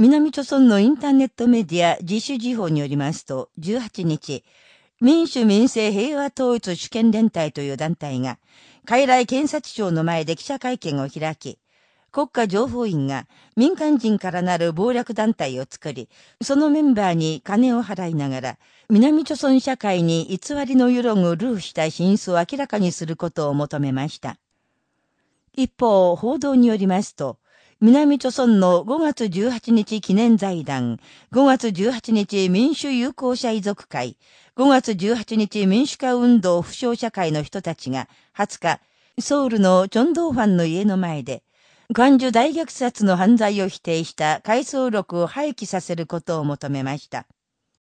南朝村のインターネットメディア自主時報によりますと、18日、民主民政平和統一主権連隊という団体が、海来検察庁の前で記者会見を開き、国家情報院が民間人からなる暴略団体を作り、そのメンバーに金を払いながら、南朝村社会に偽りの揺らぐルーした真相を明らかにすることを求めました。一方、報道によりますと、南朝村の5月18日記念財団、5月18日民主友好者遺族会、5月18日民主化運動負傷社会の人たちが20日、ソウルのチョンドーファンの家の前で、漢樹大虐殺の犯罪を否定した回想録を廃棄させることを求めました。